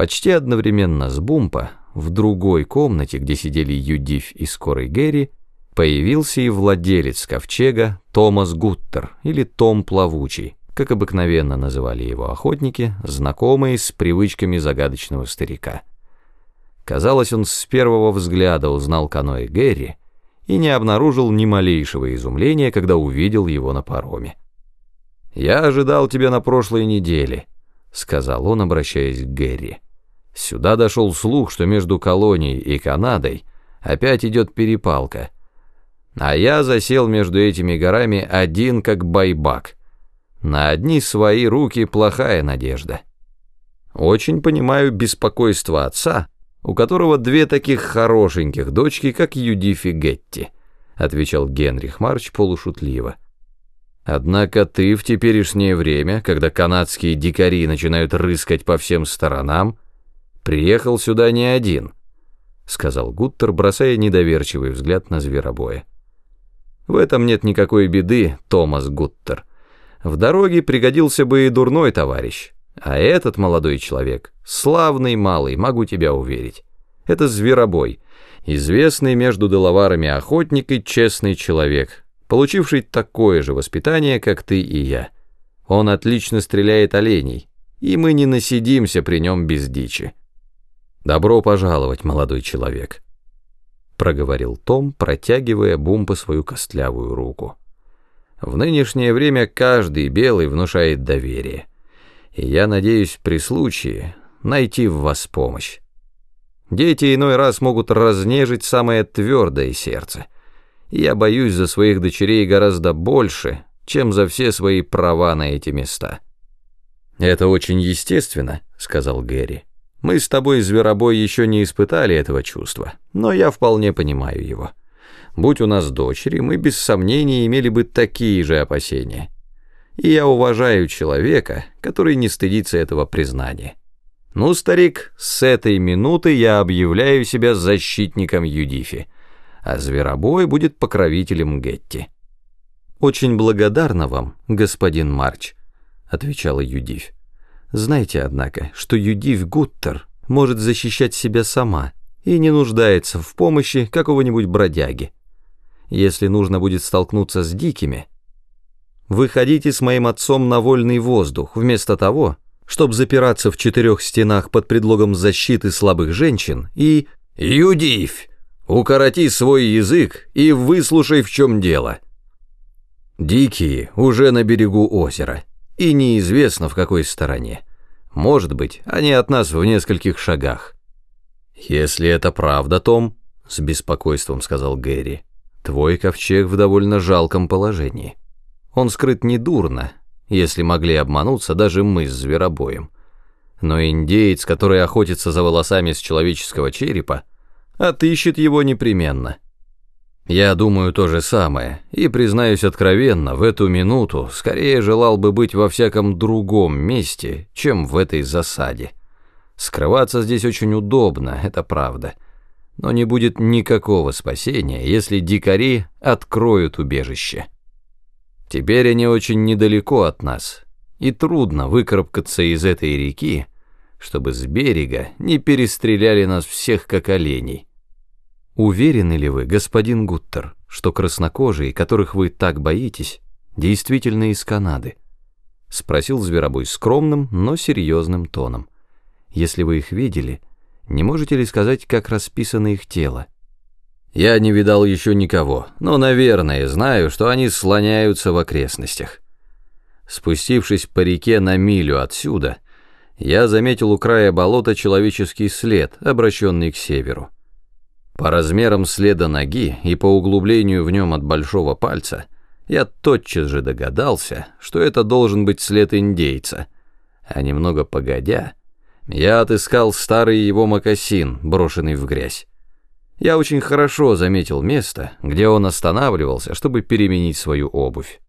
Почти одновременно с Бумпа, в другой комнате, где сидели Юдив и скорый Гэри, появился и владелец ковчега Томас Гуттер, или Том Плавучий, как обыкновенно называли его охотники, знакомые с привычками загадочного старика. Казалось, он с первого взгляда узнал каноэ Гэри и не обнаружил ни малейшего изумления, когда увидел его на пароме. «Я ожидал тебя на прошлой неделе», — сказал он, обращаясь к Гэри. «Сюда дошел слух, что между колонией и Канадой опять идет перепалка. А я засел между этими горами один как байбак. На одни свои руки плохая надежда. Очень понимаю беспокойство отца, у которого две таких хорошеньких дочки, как Юдиф и Гетти», — отвечал Генрих Марч полушутливо. Однако ты в теперешнее время, когда канадские дикари начинают рыскать по всем сторонам, приехал сюда не один, — сказал Гуттер, бросая недоверчивый взгляд на зверобоя. В этом нет никакой беды, Томас Гуттер. В дороге пригодился бы и дурной товарищ, а этот молодой человек, славный малый, могу тебя уверить. Это зверобой, известный между деловарами охотник и честный человек, получивший такое же воспитание, как ты и я. Он отлично стреляет оленей, и мы не насидимся при нем без дичи. Добро пожаловать, молодой человек, проговорил Том, протягивая Бумпа свою костлявую руку. В нынешнее время каждый белый внушает доверие, и я надеюсь при случае найти в вас помощь. Дети иной раз могут разнежить самое твердое сердце — я боюсь за своих дочерей гораздо больше, чем за все свои права на эти места. «Это очень естественно», — сказал Гэри. «Мы с тобой, зверобой, еще не испытали этого чувства, но я вполне понимаю его. Будь у нас дочери, мы без сомнения имели бы такие же опасения. И я уважаю человека, который не стыдится этого признания. Ну, старик, с этой минуты я объявляю себя защитником Юдифи» а Зверобой будет покровителем Гетти. «Очень благодарна вам, господин Марч», — отвечала Юдивь. «Знайте, однако, что Юдивь Гуттер может защищать себя сама и не нуждается в помощи какого-нибудь бродяги. Если нужно будет столкнуться с дикими, выходите с моим отцом на вольный воздух, вместо того, чтобы запираться в четырех стенах под предлогом защиты слабых женщин и... «Юдивь!» Укороти свой язык и выслушай, в чем дело. Дикие уже на берегу озера, и неизвестно в какой стороне. Может быть, они от нас в нескольких шагах. Если это правда, Том, с беспокойством сказал Гэри, твой ковчег в довольно жалком положении. Он скрыт недурно, если могли обмануться даже мы с зверобоем. Но индеец, который охотится за волосами с человеческого черепа, отыщет его непременно. Я думаю то же самое, и, признаюсь откровенно, в эту минуту скорее желал бы быть во всяком другом месте, чем в этой засаде. Скрываться здесь очень удобно, это правда, но не будет никакого спасения, если дикари откроют убежище. Теперь они очень недалеко от нас, и трудно выкарабкаться из этой реки, чтобы с берега не перестреляли нас всех как оленей. Уверены ли вы, господин Гуттер, что краснокожие, которых вы так боитесь, действительно из Канады? Спросил Зверобой скромным, но серьезным тоном. Если вы их видели, не можете ли сказать, как расписано их тело? Я не видал еще никого, но, наверное, знаю, что они слоняются в окрестностях. Спустившись по реке на милю отсюда, я заметил у края болота человеческий след, обращенный к северу. По размерам следа ноги и по углублению в нем от большого пальца я тотчас же догадался, что это должен быть след индейца. А немного погодя, я отыскал старый его мокасин, брошенный в грязь. Я очень хорошо заметил место, где он останавливался, чтобы переменить свою обувь.